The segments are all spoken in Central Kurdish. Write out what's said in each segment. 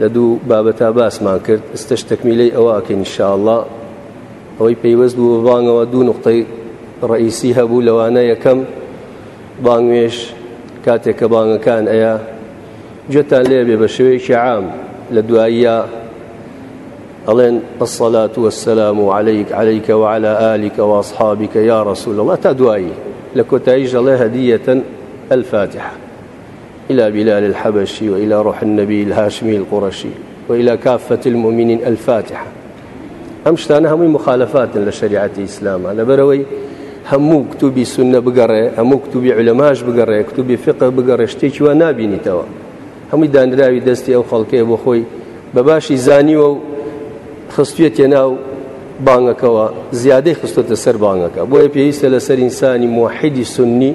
لە دوو بابەتا باسمان کرد ئستش تەکمیلەی ئەوە ئەکەین انشاءاللە ئەوەی پەیوەست بوو بانگەوە دوو نقطەی ڕئیسی هەبوو لەوانە یەکەم بانگوێش کاتێک کە بانگەکان ئەیە جێتان لێ بێ بە شێوەیەکی عام لە دواییە ئەڵێن ئەسەلات وەسەلام و عليهیک عليهیکە وعلى ئالیکە واصحابیکە یا ڕسول الله تا دوایی لە کۆتاییش ئەڵێ هەدیەتەن الفاتحە الی بلال الحبشی و الی روح النبی الهاشمی القرشی و الی کافت المؤمنین الفاتحه ئەم شتانە هەمووی مخالفاتن لە شریعەتی ئیسلامە لەبەرەوەی هەموو کتوبی سنە بگەڕێ هەموو کتوبی علەماش بگەڕێ کتوبی فقە بگەڕێ شتێکی وا نبینیتەوە هەمووی دانراوی دەستی ئەو خەڵکەیە بۆ خۆی بە باشی زانیوە و خستوێتە ناو بانگەکەەوە زیادەی خستۆتە سەر بانگەکە بۆیە پێویستە لەسەر ئینسانی موحیدی سنی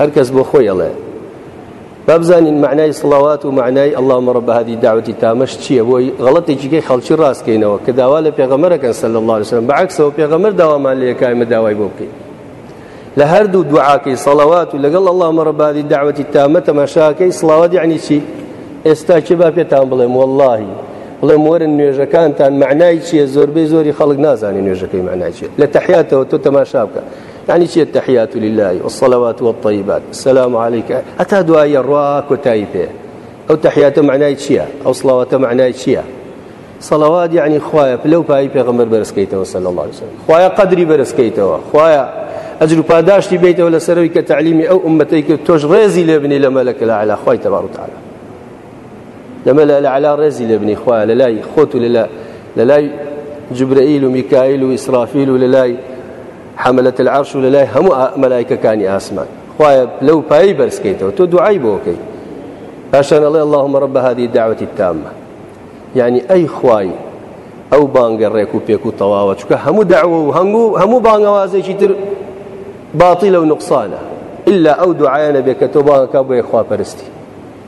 هەر کەس بۆ خۆی ئەڵێ بابزانین معنای سڵاوات و معنای اللهم رب هذه الدعوة تامەش چییە بۆی غڵەتێکیگەی خەڵکی ڕاستکەینەوە کە داوا لە پێغەمەرەکەن سەل الله وسلم بەعکسەوە پێغەمەر داوامان لە یەکایمە داوای بۆ بکەین لە هەردوو دوعاکەی سەڵاوات و لەگەڵ اللهم رب هذه الدعوة تامە تەماشاکەی سڵاوات یعنی چی ئێستا چی با پێتان بڵێم واللهی بڵێم وەرن نوێژەکانتان معنای چییە زۆربەی زۆری خەڵک نازانێت نوێژەکەی معنای چێت لە تەحیاتەوە تۆ تەماشا بکە یعنی چی التحیات لله والصلوات والطیبات السلام علیک هەتا دوایە ڕوا کۆتایی پێ ئەو تحیاتە معنای چییە ئەو سڵاواتە معنای چییە سەڵەوات یعنی خوایە پلە و پایی پێغەمبەر بەرزکەیتەوە سەل الله وسلم خوایە قەدری بەرزکەیتەوە خوایە ئەجر و پاداشتی بیتەوە لە سەرەوەی کە تعلیمی ئەو ئومەتەی کرد تۆش ڕێزی لێبنی لە مەلەکە لە علا خوای تەبارو تعالی لەمە لە لە علا ڕێزی لێبنی خوایە لە لای خۆت و لە لای جبرائیل و میکائیل و ئیسرافیل و لە لای حملت العرش و لەلای هەموو مەلایکەکانی ئاسمان خوایە پلە و پایی بەرزکەیتەوە تۆ دوعای بۆکەی پاشان ئەڵێ اللهم رب هذه الدعوة التامة یعنی ئەی خوای ئەو بانگە ڕێک و پێک و تەواوە چکە هەموو داوە و هەنگو هەموو بانگەوازێکی تر باتی لەو نقصانە إلا ئەو دوعاە بێت کە تۆ بانگەکە بۆ یەخواپەرستی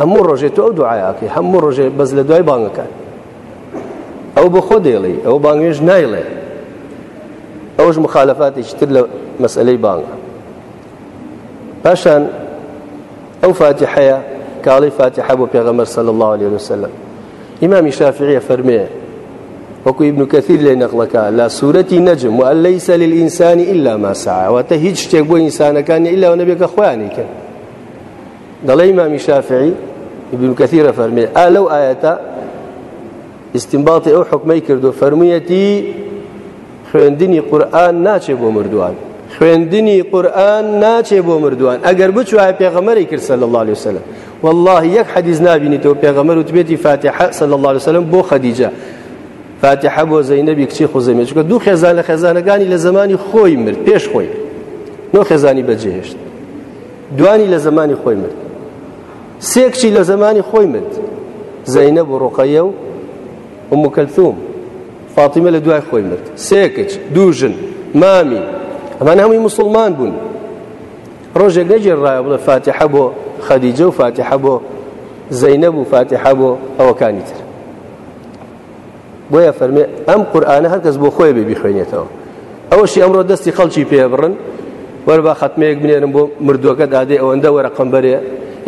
هەموو ڕۆژێ تۆ ئەو دوعاکەی هەموو ڕۆژێ بەس لە دوای بانگەکان ئەو بە خۆ دەیڵێ ئەو بانگێش نایڵێ ئەوش مخالفاتێکی تر لە مەسلەی بانگە پاشان ئەو فاتحەیە کاڵی فاتحە بۆ پێغەمەر سەل الله عليه وسلم ئیمامی شافعیە فەرمێ وەکو ابن كثير لە نەقلەکە لە سوورەتی نەجم و لەیس للئینسانی إلا ما سعى واتە هیچ شتێک بۆ ئینسانەکانی إلا و نەبێکە خۆیانی کرد دەڵێ ئیمامی شافعی ابن کەثیر فەرمێ ئا لەو ئاەتە ئیسیمباتی ئەو حکمەی کردو فەرموویەتی خوێندنی قورآن ناچێ بۆ مردووان خوێندنی قورآن ناچێ بۆ مردووان ئەگەر بچوایە پێغەمەری کرد صلی الله عليه وسلم والله یەک حەدیث نابینیتەوە پێغەمەر و توێتی فاتحە صلی الله عليه وسلم بۆ خەدیجە فاتحە بۆ زەینەبی کچی خوزەمێ چکە دوو خێزان لە خێزانەکانی لە زمانی خۆی مرد پێش خۆی نۆ خێزانی بەجێهێشت دوانی لە زمانی خۆی مرد سێ کچی لە زمانی خۆی مرد زەینەب و ڕۆقەیە و ئوم کەلثوم فاتیمە لە دوای خۆی مرد سێ کچ دوو ژن مامی ئەمان هەمووی مسلمان بوون ڕۆژێک نەجێڕایە بڵێ فاتحە بۆ خەدیجە و فاتحە بۆ زەینەب و فاتحە بۆ ئەوەکانی تر بۆیە فەرمێ ئەم قورآانە هەرکەس بۆ خۆی بێ بیخوێنێتەوە ئەوەشی ئەمڕۆ دەستی خەڵکی پێ بڕن وەربا خەتمەیەک بنێرم بۆ مردووەکە دادێ ئەوەندە وەرە قمبەرێ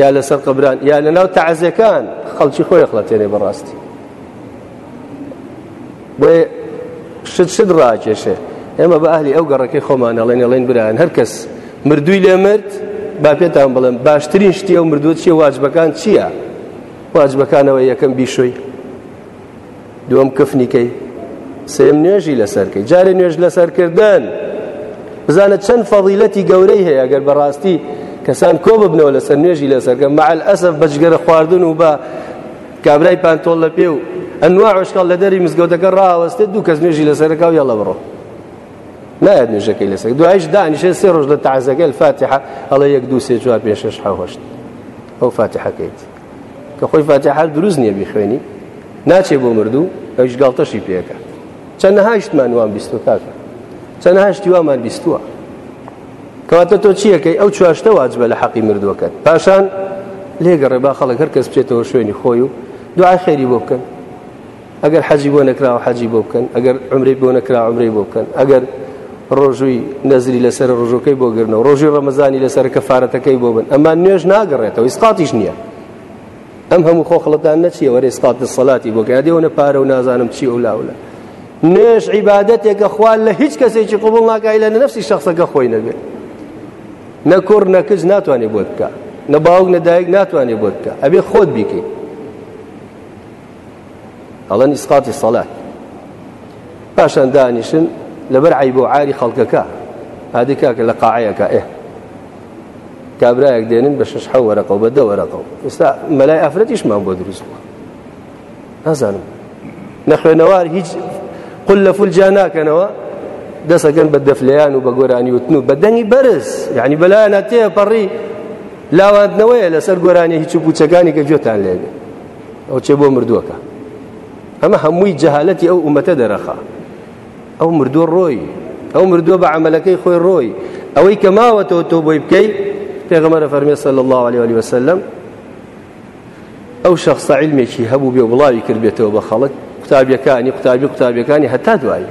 یا لەسەر قبران یا لە ناو تەعزەکان خەڵکی خۆی خڵەتێنێ بەڕاستی بۆ شت شت ڕاکێشێ ئێمە بە ئەهلی ئەو گەڕەکەی خۆمان ئەڵێن ئەڵێن برایان هەر کەس مردووی لێ مرد با پێتان بڵێم باشترین شتی ئەو مردووە چیە واجبەکان چییە؟ واجبەکانەوە یەکەم بیشوی دووەم کفنی کەی سێم نوێژی لەسەرکەی جارێ نوێژ لەسەرکردن بزانە چەند فەضیلەتی گەورەی هەیە گەر بەڕاستی کەسان کۆ ببنەوە لەسەر نوێژی لەسەرکە مەعل ئەسەف بەجگەرە خواردن و بە کابرای پانتۆڵ لە پێ و ئەنوا عشقال لە دەری مزگەوتەکە ڕاوەستێت دوو کەس نوێژی لەسەرەکە و یاڵە بڕۆ نایەت نوێژەکەی لەسەر دوایش دانیشێت سێ ڕۆژ لە تازەگەل فاتحە هەڵە یەک دوو سێ چوار پێ شش حەوەشت ئەو فاتحەکەیت کە خۆی فاتحە دروست نییە بیخوێنی ناچێ بۆ مردوو ئەوش گاڵتەشی پێەکە چەند هاشتمان وان بیستوە کاکە چەند هاشتی وامان بیستووە کەواتە تۆ چیەکەی ئەو چواشتە واجبە لە حەقی مردووەکەت پاشان لێگەڕێ با خەڵک هەر کەس بچێتەوە شوێنی خۆی و دوعای خێری بۆ بکەن ئەگەر حەجی بۆ نەکراوە حەجی بۆ بکەن ئەگەر عمرەی بۆ نەکرا عمرەی بۆ بکەن ئەگەر ڕۆژووی نەزری لەسەر ڕۆژەکەی بۆ گرنەوە ڕۆژی ڕەمەزانی لەسەر کەفاەتەکەی بۆ بن ئەمە نوێژ ناگەڕێتەوە ئیسقاتیش نییە ئەم هەموو خۆخڵەتان نەچیە وەرە ئیسقات دەسەڵاتی بۆ گادێەوەە پارە و نازانم چی و لاولە نوێژ عیباەتێکە خوال لە هیچ کەسێکی قوبڵ ناکای لە نەفسی شخصەکە خۆی نەبێت نە کوڕ نە کچ ناتوانێت بۆت بکە نە باوک نە دایک ناتوانێت بۆت بکە ئەبێ خۆت بیکەیت ئەڵەن ئیسقاتی سەڵات پاشان دانیشن لەبەر عیب و عاری خەڵکەکە هادی کاکە لە قاعەیەەکە ئێ کابراەک دێنن بە شش حە وەرەقە و بە دە وەرەقە ئستا مەلای ئافرەتیشمان بۆ دروست بووە نازانم نەخوێنەوار هیچ قل لە فول جا ناکەنەوە دەسەکەن بە دەفلیان و بە گۆرانی وتن و بە دەنگی بەرز یعنی بەلایەنە تێپەڕی لاواندنەوەیە لەسەر گۆرانی هیچ و پوچەکانی کە گوێتان لێبێت ئەو چێ بۆ مردووەکە ئەمە هەمووی جەهالەتی ئەو ئومەتە دەرەخا ئەو مردووە ڕۆی ئەو مردووە بە عملەکەی خۆی ڕۆی ئەوەی کە ماوەتەوە تۆ بۆی بکەی پێغەمەرە فەرمێ سەل الله عليه وعليه وسلم ئەو شخصە علمێکی هەبوو بێ بڵاوی کردبێتەوە بە خەڵک قوتابیەکانی قوتابی قوتابیەکانی هەتا دوایی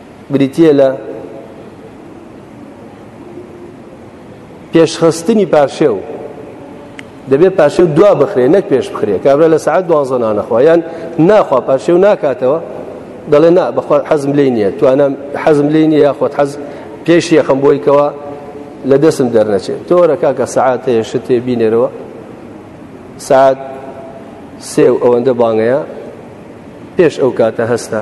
بریتییە لە پێشخستنی پارشێو دەبێت پارشێو دوا بخرێ نەک پێش بخرێ کابرا لە سعات دوانزە نانەخوا یان ناخوا پارشێو ناکاتەوە دەڵێ نا بەخوا حەزم لێ نییە توانم حەزم لێ نیە یاخۆت حەز پێش یەخم بۆی کەەوە لە دەستم دەرنەچێت تۆرە کاکە سعات هەیە شتێ بینێرەوە سعات سێ و ئەوەندە بانگەیە پێش ئەو کاتە هەستە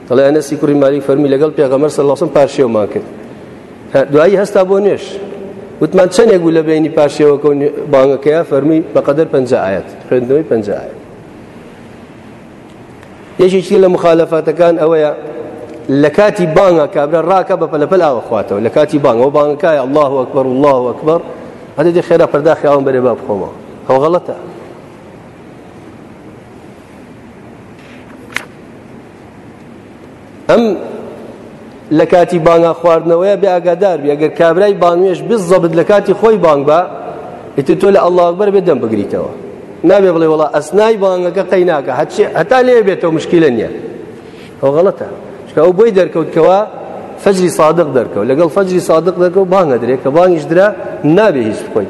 دەڵێ ئەنەسی کوڕی مالیک فەرمی لەگەڵ پێغەمبەر صلی الله علیه وسلم پارشێومان کرد دوایی هەستا بۆ نوێش وتمان چەندێک بوو لە بینی پارشێوەکە و بانگەکەیە فەرمی بەقەدەر پنج ئاەت خوێندنەوەی پنج ئاەت یەکێکی لە مخالفاتەکان ئەوەیە لە کاتی بانگە کابرا ڕاکە بە پەلەپەل ئاوە خواتەوە لە کاتی بانگەوە بانگەکایە الله وەکبەر الله وەکبەر هەدە دێ خێرا پەرداخیاوم بەرێ با بخۆمەوە ئەو غەڵەتە ئەم لە کاتی بانگا خواردنەوەیە بێ ئاگادار بی ئەگەر کابرای بانوێش بزەبت لە کاتی خۆی بانگ بە ئیتر تۆ لە ئەڵڵا ئەکبەر بێ دەم بگریتەوە نابێ بڵێ وڵا ئەسنای بانگەکە قەی ناکە هەچی هەتا لێ بێتەوە مشکیلە نییە ئەو غەڵەتە چکە ئەو بۆی دەرکەوتکەوە فەجری صادق دەرکەوت لەگەڵ فەجری صادق دەرکەوت بانگە درێ کە بانگیش درا نابێ هیچ بخۆی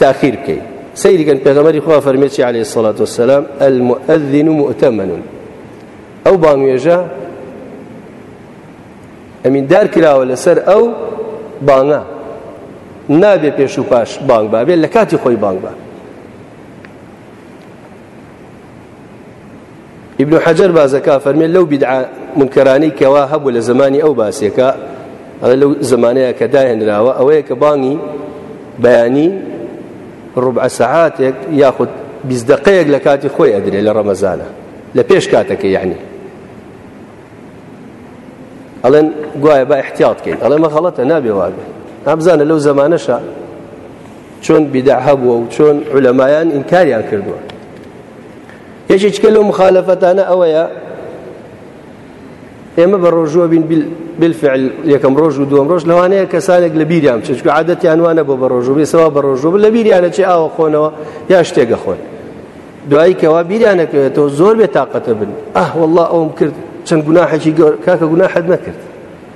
تاخیر بکەیت سەیری کەن پێغەمەری خوا فەرمێکی عليه الصلاة والسلام المؤذن مؤتمن ئەو بانوێژە ئەمیندار کراوە لەسەر ئەو بانە نابێ پێش و پاش بانگ بابێت لە کاتی خۆی بانگ بە ابن حجر بازەکە فەرمێ لەو بدعا منکەرانی کەوا هەبوو لە زمانی ئەو باسێکە ئەڵێ لەو زمانەیە کە داهێنراوە ئەوەیە کە بانگی بەیانی ڕوبع سەعاتێک یاخود بیست دقەیەک لە کاتی خۆی ئەدرێ لە ڕەمەزانە لە پێش کاتەکە یعنی ئەڵێن گوایە بە احتیاط کەین ئەڵێ مە غەڵەتە نابێ واگە ئابزانە لەو زمانەشە چۆن بدع هەبووە و چۆن علەمایان ئینکاریان کردووە یەکێکیکە لەو مخالەفەتانە ئەوەیە ئێمە بە ڕۆژوە بین بالفعل یەکەم ڕۆژ و دوم ڕۆژ لەوانەیە کەسانێک لە بیریان چچکو عادەتیان وانە بۆ بە ڕۆژوە بێسەوە بە ڕۆژوە لە بیریانە چێ ئاوە خۆنەوە یا شتێگە خۆن دوایی کەوا بیریانەکەوێتەوە زۆر بێ تااقەتە بن ئەه والله ئەوم کرد چەند گوناحێکی گەور کاکە گوناحت نەکرد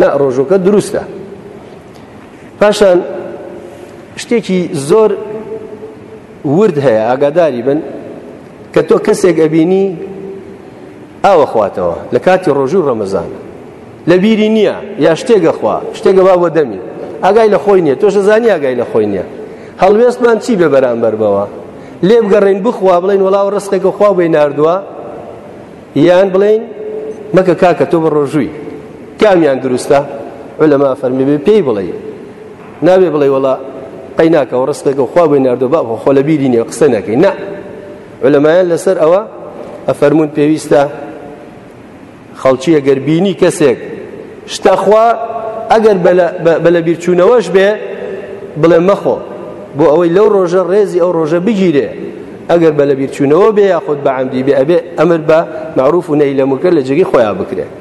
نا ڕۆژۆکە دروستە پاشان شتێکی زۆر ورد هەیە ئاگاداری بن کە تۆ کەسێک ئەبینی ئاوە خواتەوە لە کاتی ڕۆژوو ڕەمەزان لە بیری نییە یا شتێگە خوا شتێگە با بۆ دەمی ئاگای لە خۆی نییە تۆشە زانی ئاگای لە خۆی نییە هەڵوێستمان چی بێ بەرامبەر بەوە لێ بگەڕین بخوا بڵین وڵاو ڕستێکە خوا بۆی نردووە یان بڵێین مەکە کاکە تۆ بەڕۆژووی کامیان دروستە علەما فەرمی بێ پێی بڵێ نابێ بڵێ وڵا قەی ناکەەوە ڕستێکە خوا بۆی نردۆ با خۆ لە بیری نیە قسە نەکەی نا علەمایان لەسەر ئەوە ئەفەرمونون پێویستە خەڵکی ئەگەر بینی کەسێک شتەخوا ئەگەر بە لە بیرچوونەوەش بێ بڵێ مەخۆ بۆ ئەوەی لەو ڕۆژە ڕێزی ئەو ڕۆژە بگیرێ ئەگەر بە لەبیرچوونەوە بێ یاخود بە عەمدی بێ ئەبێ ئەمر بە معروف و نەی لە منکر لە جێگەی خۆیان بکرێت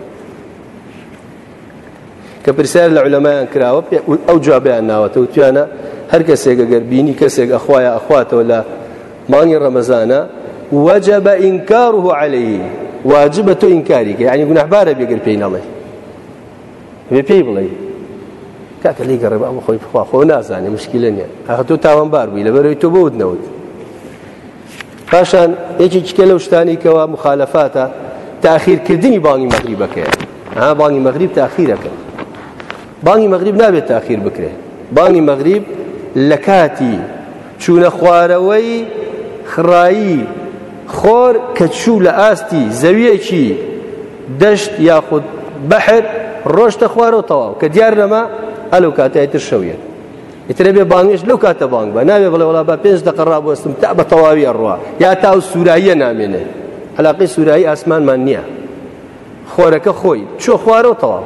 کە پرسیار لە علەمایان کراوە ئەو جوابیان ناوەتە و تویانە هەر کەسێک گەر بینی کەسێک ئەخوایە ئەخواتەوە لە مانگی ڕەمەزانە وجب إنكاره عليه واجبە تۆ ئینکاری کە یعنی گوناحبارە بێگر پێی نەڵێ ئەبێ پێی بڵێ کاکە لی گەڕێ بە خۆی بخوا خۆ نازانێ مشکلە نیە ئەخە تۆ تاوانبار بووی لەبەرەوەی تۆ بەوت نەوت پاشان یەکی چکە لەو شتانی کەوا مخالفاتە تاخیرکردنی بانگی مەغری بەکەیە ها بانگی مەغریب تاخیرەکەن بانگی مەغریب نابێت تاخیر بکرێ بانگی مەغریب لە کاتی چوونە خوارەوەی خڕایی خۆر کە چوو لە ئاستی زەویەکی دەشت یاخود بەحر ڕۆشتە خوارەوە تەواو کە دیار نەما ئەلو کاتای تر شەویێت ئیترە بێ بانگێش لەو کاتە بانگ بە ناوێ بڵێ وڵا بە پێنج دقە ڕابوەستم تا بە تەواوی ئەڕوا یا تا و سووراییە نامێنێ علاقی سوورایی ئاسمانمان نییە خۆرەکە خۆی چۆ خوارەوە تەواو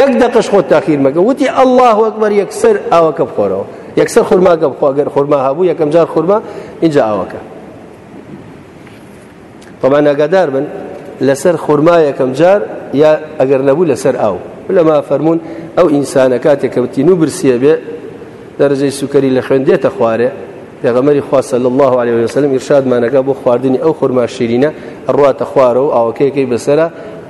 یەک دەقەش خۆت تاخیر مەکە وتی ئەله وەکبەر یەکسەر ئاوەکە بخۆرەوە یەکسەر خورماگە بخۆ گەر خورما هەبوو یەکەم جار خورما اینجا ئاوەکە بەمان ناگادار بن لەسەر خورما یەکەم جار یا ئەگەر نەبوو لەسەر ئاو لەما فەرمونون ئەو ئینسانە کاتێک کەوتین و برسیە بێ دەرجەی سوکەری لە خوێن دێتە خوارێ پێغەمەری خواسە لە الله عليه وسلم ئرشادمانەکە بۆ خواردنی ئەو خورما شیرینە ڕاتە خوارە و ئاوەکەیەکەی بەسرە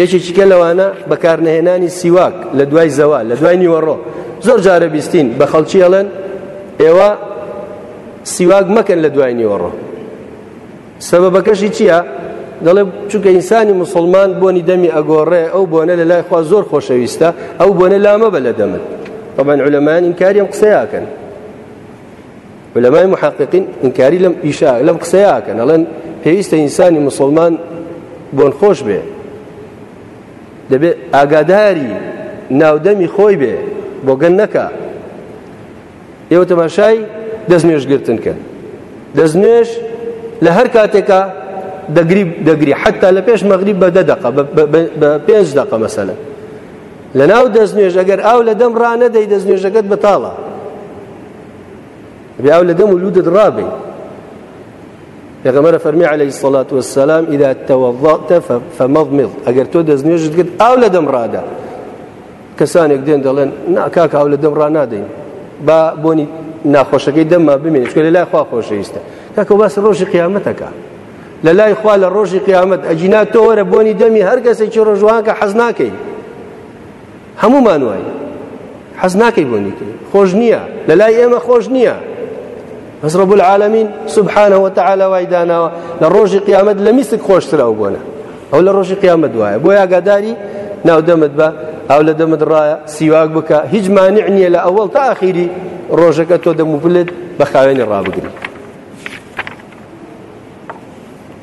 یەکێکیکە لەوانە بەکارنەهێنانی سیواک لە دوای زەوا لە دوای نیوەڕۆ زۆر جارە بیستین بە خەڵکی ئەڵێن ئێوە سیواک مەکەن لە دوای نیوەڕۆ سەبەبەکەشی چییە؟ دەڵێ چونکە ئینسانی مسلمان بۆنی دەمی ئەگۆڕێ ئەو بۆنە لە لای خوا زۆر خۆشەویستە ئەو بۆنە لامە بە لە دەمت بەبان علەمان ئینکاری ئەم قسەیاکەن علمای محققین انکاری لەم ئیشا لەم قسەیە ئەکەن ئەڵێن پێویستە ئینسانی مسلمان بۆن خۆش بێ دەبێ ئاگاداری ناودەمی خۆی بێ بۆ گەن نەکە ئێوە تەماشای دەست نوێژگرتن کە دەست نوێژ لە هەر کاتێکە دەگری دەگری حتا لە پێش مەغریب بە دە دقە بە پێنج دقە مەسەلە لە ناو دەست نوێژ ئەگەر ئاو لە دەم ڕانەدەی دەست نوێژەکەت بەتاڵە بیاو لدم ولودد رابي پێغەمەرە فەرمی عليه الصلاة والسلام إذا توضأت فمضمض ئەگەر تۆ دەستنوێژت کرد ئاو لە دەم ڕادا کەسانێک دێن دەڵێن ناکاک ئاو لە دەم ڕنادەین با بۆنی ناخۆشەکەی دەمما بمێنێت چکە لە لای خوا خۆشەویستە کاکە باسی ڕۆژی قیامەتەکە لە لای خوا لە ڕۆژی قیامەت ئەجینا تۆ وەرە بۆنی دەمی هەر کەسێکی ڕۆژوانکە حەز ناکەین هەموومان واین حەز ناکەی بۆ نیکەی خۆش نییە لە لای ئێمە خۆش نییە بەس ڕب العالمین سبحانەوە تعالی وای داناوە لە ڕۆژی قیامەت لە میسک خۆشتر ئەو بۆنە ئەو لە ڕۆژی قیامەت وایە بۆ یاگاداری ناو دەمت بە ئەو لە دەمت ڕایە سیواک بکە هیچ مانع نییە لە ئەوەڵ تا ئاخیری ڕۆژەکە تۆ دەموبلت بە خاوێنی ڕابگری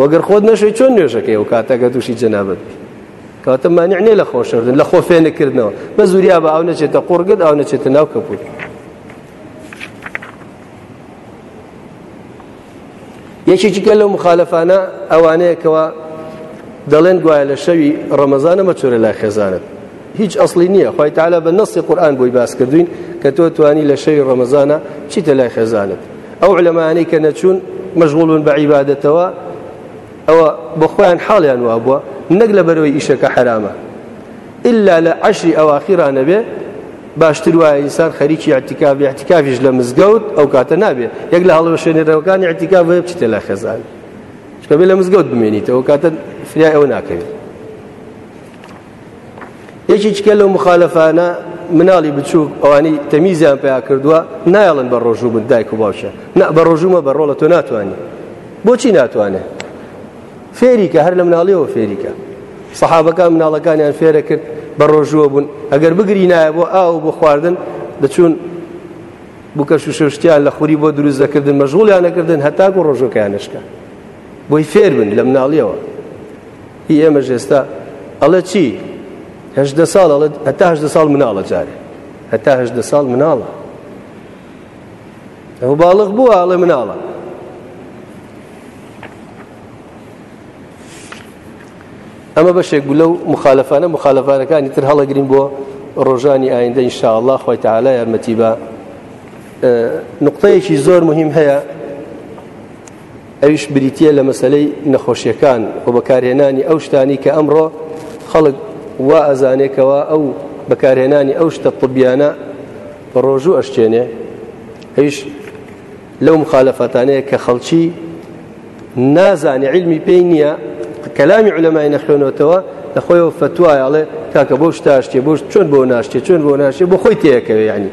وەگەر خۆت نەشوی چۆن نوێژەکەی ئەو کاتەکە تووشی جەنابەت بی کەواتە مانیع نیە لە خۆشردن لە خۆ فێنکردنەوە بە زوریا بە ئەو نەچێتە قوڕگت ئەو نەچێتە ناو کەپوت یەکێکی کە لەو مخالفانە ئەوانەیەکەوە دەڵێن گوایە لە شەوی ڕەمەزانە مەچۆرە لای خێزانت هیچ ئەسڵی نییە خی تعالا بە نەسی قورآان بۆی باس کردوین کە تۆ توانی لە شەوی ڕەمەزانە چیتە لای خێزانت ئەو لەمانەی کە نەچوون مەژغڵون بە عیباەتەوە ئەوە بە خۆیان حاڵیان وا بووە نەک لە بەرەوەی ئیشەکە حرامە ئللا لە عشری ئەواخیرانە بێ باشتر وایە ئینسان خەریکی ئەتیکاف ئەتیکافیش لە مزگەوت ئەو کاتە نابێ یەک لە هەڵەوە شوێنێرەوەکانی ئەتیکاف بە بچیتە لە خێزان چکە بێ لە مزگەوت بمێنیتەوە کاتە فریای ئەوە ناکەوێت یەکێکیکە لەو مخالفانە مناڵی بچووک ئەوانی تەمیزیان پیا کردووە نایڵن بە ڕۆژوو بن دایک و باوشە نە بە ڕۆژوومە بە ڕۆڵە تۆ ناتوانانی بۆچی ناتوانێت فێریکە هەر لە مناڵیەوە فێریکە سەحابەکان مناڵەکانیان فێرە کرد بە ڕۆژووە بوون ئەگەر بگری نایە بۆ ئاو بۆ خواردن دەچوون بکەش و شەشتیان لە خوری بۆ دروست دەکردن مەژغولیان نەکردن هەتاکو ڕۆژەکەیان نشکە بۆی فێر بن لە مناڵیەوە هی ئێمەش ئێستا ئەڵێ چی هەژدە ساڵ ئەڵێ هەتا هەژدە ساڵ مناڵە جارێ هەتا هەژدە ساڵ مناڵە ئەو باڵق بووە ئەڵێ مناڵە ئەمە بەشێک بوو لەو مخالفانە مخالفانەکانی تر هەڵەگرین بۆ ڕۆژانی ئایندە ئینشاءله خۆی تەعالا یارمەتی بە نقطەیەکی زۆر مهم هەیە ئەویش بریتییە لە مەسەلەی نەخۆشیەکان و بەکارهێنانی ئەو شتانی کە ئەمڕۆ خەڵک وا ئەزانێکەوە ئەو بەکارهێنانی ئەو شتە طبیانە ڕۆژوو ئەشتێنێ ئەویش لەو مخالفەتانەیە کە خەڵکی نازانێ علمی پێی نییە کەلامی علەمای نەخوێنەوەتەوە لە خۆیەوە فتوایاڵێ کاکە بۆ شتاشتێ بۆ چۆن بۆ ناشتێ چۆن بۆ ناشێ بۆ خۆی تێەکەوێ ینی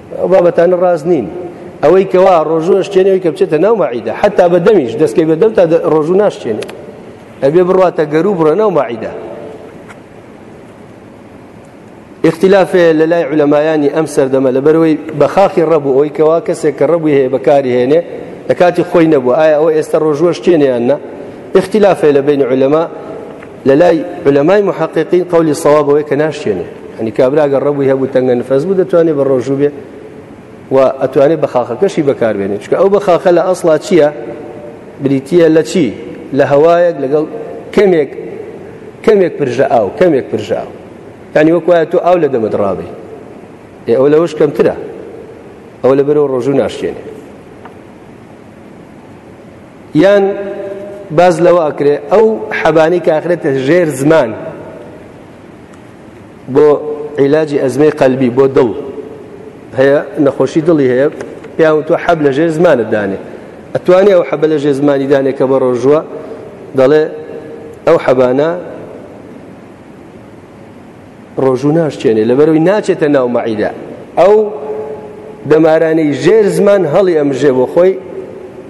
ئەو بابەتانە ڕاست نین ئەوەی کەوا ڕۆژوو ئەشتێنەوەی کە بچێتە ناو مەعیدە حتا بە دەمیش دەستکەی بە دەم تا ڕۆژوو ناشتێنێ ئەبێ بڕاتە گەرو بڕە ناو مەعیدە اختلافێ لە لای علەمایانی ئەم سەردەمە لە بەرەوەی بە خاخی ڕەبوو ئەوی کەوا کەسێک کە ڕەبووی هەیە بەکاری هێنێ لە کاتی خۆی نەبوو ئایا ئەوە ئێستا ڕۆژووە شتێنیان نە اختلافێ لە بین علەما لە لای علەمای محققین قولی صواب ئەوەیە کە ناشتێنێ هەنی کابرا گەڕ ڕەبووی هەبوو تەنگە نفەس بوو دەتوانێت بە ڕۆژوو بێ و ئەتوانێت بە خاخەکەشی بەکاربێنێت چکە ئەو بە خاخە لە ئەسڵا چییە بریتە لە چی لە هەوایەک لەگەڵ کەمێک کەمێک پرژە ئاو کەمێک پرژە ئاو ینی وەک وایە تۆ ئاو لە دەمە دڕابی ئێ ئەو لەوەش کەمترە ئەو لە بەرەوە ڕۆژوو ناشتێنێت یان باس لەوە ئەکرێ ئەو حەبانی کە ئەخرێتە ژێر زمان بۆ عیلاجی ئەزمەی قەلبی بۆ دڵ هەیە نەخۆشی دڵی هەیە پیاو تۆ حەب لە ژێر زمانت دانێ ئەتوانێ ئەو حەبە لە ژێر زمانی دانێ کە بە ڕۆژووە دەڵێ ئەو حەبانە ڕۆژوو ناشچێنێ لەبەرەوەی ناچێتە ناو مەعیدا ئەو دەمارانی ژێر زمان هەڵی ئەمژێ بۆ خۆی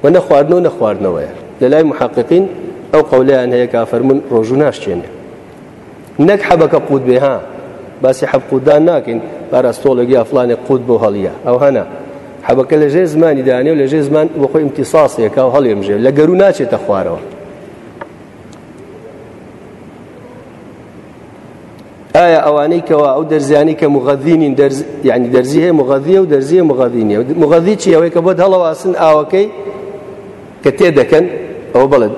و نەخواردنەوە نەخواردنەوەیە لە لای محققین ئەو قەولیان هەیە کافەرمون ڕۆژوو ناشچێنێ نەک حەبەکە قووت بێ ها باسی حەب قوودان ناکەین باراستۆڵێک یا فلانێ قووت بۆ هەڵیە ئەو هەنا حەبەکە لە ژێر زمانی دانێ و لە ژێر زمان بۆ خۆی امتیساسێکا و هەڵێمژێ لە گەرو ناچێتە خوارەوە ئایا ئەوانەی کەوا ئەو دەرزیانی کە مغەذینین دەرز یعنی دەرزی هەیە مغەذیە و دەرزیە مغەذینیە مغەذی چی ئەوەی کە بۆت هەڵەواسن ئاوەکەی کە تێ دەکەن ئەوە بەڵێ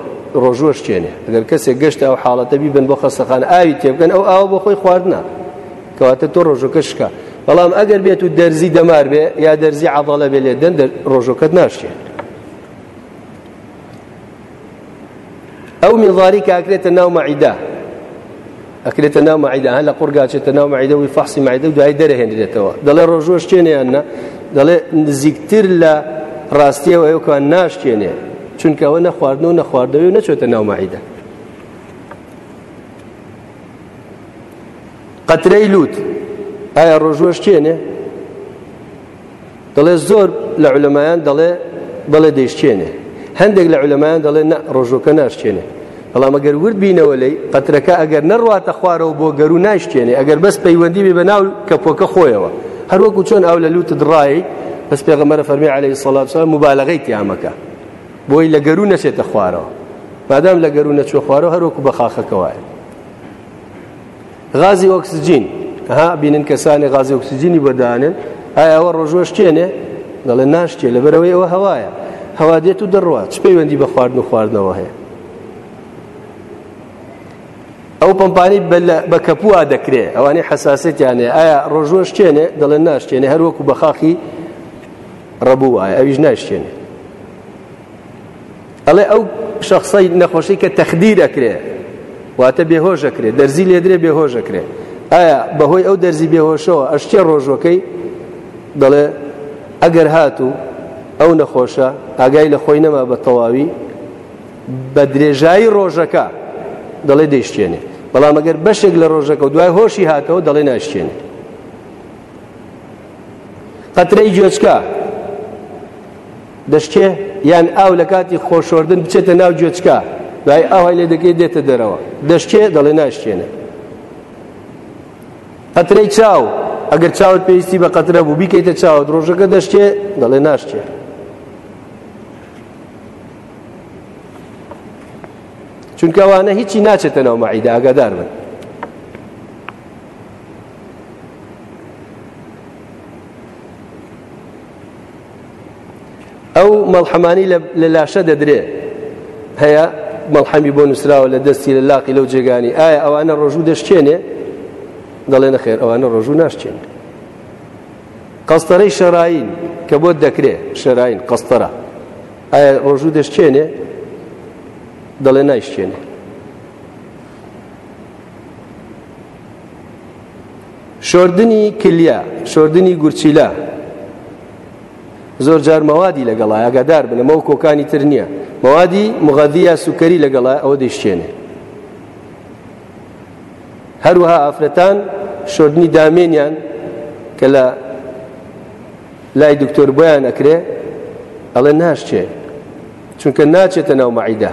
ڕۆژوەش چێنێ ئەگەر کەسێک گەشت ئەو حاڵەتە بیبن بۆ خەستەخان ئاوی تێبگەن ئەو ئاوە بۆ خۆی خواردنا کەواتە تۆ ڕۆژەکە شکا بەڵام ئەگەر بێت و دەرزی دەمار بێ یا دەرزی عضڵە بێ لێ دەن ڕۆژەکەت ناشێت ئەو میزاری کە ئەکرێتە ناو مەعیدا ئەکرێتە ناو مەعیدا هەر لە قڕگا چێتە ناو مەعیدە وی فەحسی مەعیدە و دوای دەرەهێنرێتەوە دەڵێ ڕۆژوە شتێنیاننا دەڵێ نزیکتر لە ڕاستیەوە ئەوکان ناشتێنێ چونکە ئەوە نەخواردن و نەخواردەوەی و نەچێتە ناو مەعیدە قەترەی لووت ئایا ڕۆژوە شتێنێ دەڵێ زۆر لە علەمایان دەڵێ بەڵێ دەیشتێنێ هەندێک لە علەمایان دەڵێ نە ڕۆژۆکە ناشتێنێ بەڵام ئەگەر ورد بینەوە لی قەترەکە ئەگەر نەڕواتە خوارەوە بۆ گەرو ناشتێنێ ئەگەر بەس پەیوەندی بێ بە ناو کەپۆکە خۆیەوە هەروەکو چۆن ئەو لە لووت دڕایی بەس پێغەمەرە فەرمی عليه سەڵات سلام مبالغەی تیامەکە بۆی لە گەرو نەچێتە خوارەوە بادام لە گەرو نەچوە خوارەوە هەروەکو بە خاخەکەوایە غازی ئۆکسجین ها بینن کەسانی غازی ئۆکسجینی بەدانن ئایا ئەوە ڕۆژوە شتێنێ دەڵێ ناشتێ لەبەرەوەی ئەوە هەوایە هەوا دێت و دەڕوات چ پەیوەندی بە خواردن و خواردنەوە هەیە ئەو پمپانی بە کەپووا دەکرێ ئەوانەی حساسێتیانێ ئایا ڕۆژوە شتێنێ دەڵێن ناشتێنێ هەروەکو بەخاخی ڕەبوو وایە ئەویش ناشتێنێ ئەڵێ ئەو شخصی نەخۆشی کە تەخدیر ئەکرێ واتە بێهۆش ئەکرێ دەرزی لێدرێ بێهۆش ئەکرێ ئایا بەهۆی ئەو دەرزی بێهۆشەوە ئەشتێ ڕۆژەکەی دەڵێ ئەگەر هاتوو ئەو نەخۆشە ئاگای لە خۆی نەما بە تەواوی بە درێژایی ڕۆژەکە دەڵێ دەیشتێنێ بەڵام ئەگەر بەشێک لە ڕۆژەکە و دوای هۆشی هاتەوە دەڵێ ناشتێنێ قەترەی گوێچکە دەشکێ یان ئاو لە کاتی خۆشۆردن بچێتە ناو گوێچکە دوای ئاوای لێ دەکەی دێتە دەرەوە دەشکێ دەڵێ ناشکێنێ قەترەی چاو ئەگەر چاوت پێویستی بە قەترە بوو بیکەیتە چاوە درۆژەکە دەشتێ دەڵێ ناشتێ چونکە وانە هیچی ناچێتە ناو مەعیدا ئاگادار بن ئەو مەڵحەمانی لە لاشە دەدرێ هەیە مەڵحەمی بۆ نووسراوە لە دەستی لە لاقی لەو جێگانی ئایا ئەوانە ڕۆژوو دەشتێنێ دەڵێ نەخێر ئەوانە ڕۆژوو ناشتێن قەستەرەی شەراین کە بۆت دەکرێ شەراین قەستەرە ئایا ڕۆژوو دەشتێنێ دەڵێ نایشتێنێ شۆردنی کلیا، شۆردنی گورچیلە زۆر جار مەوادی لەگەڵای ئاگادار بن ئەمەو کۆکانی تر نییە مەوادی مغەدیە سوکەری لەگەڵای ئەوە دەیشتێنێ هەروەها ئافرەتان شۆردنی دامێنیان کە لە لای دکتۆر بۆیان ئەکرێ ئەڵێ ناشچێ چونکە ناچێتە ناو مەعیدا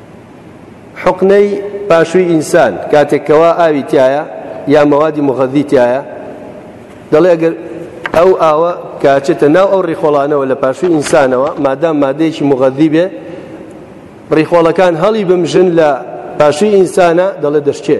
حقنەی پاشوی ئینسان کاتێک کەوا ئاوی تایە یا مەوادی مغەذی تایە دەڵێ ئەگەر ئەو ئاوە کاچێتە ناو ئەو ڕیخۆڵانەوە لە پاشوی ئینسانەوە مادام مادەیەکی مغەذی بێ ڕیخۆڵەکان هەڵی بمژن لە پاشوی ئینسانە دەڵێ دەشتێ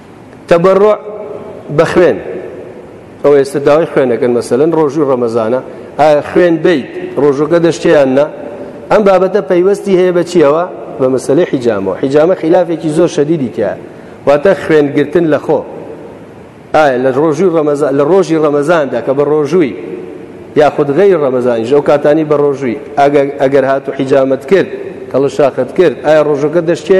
تەبەڕوع بە خوێن ئەو ئێستا داوای خوێنەکەن مەسەلەن ڕۆژوی ڕەمەزانە ئایا خوێن بیت ڕۆژەکە دەشتیان نا ئەم بابەتە پەیوەستی هەیە بە چیەوە بە مەسلەی حیجامەوە حیجامە خلافێکی زۆر شەدیدی تیا واتە خوێنگرتن لە خۆ ئایا لە ڕۆژی ڕەمەزان لە ڕۆژی ڕەمەزاندا کە بە ڕۆژووی یاخود غیر ڕەمەزانیش ئەو کاتانی بە ڕۆژووی ئەگەر هات و حیجامت کرد کەڵ شاخت کرد ئایا ڕۆژەکە دەشتێ